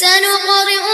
سنقرئ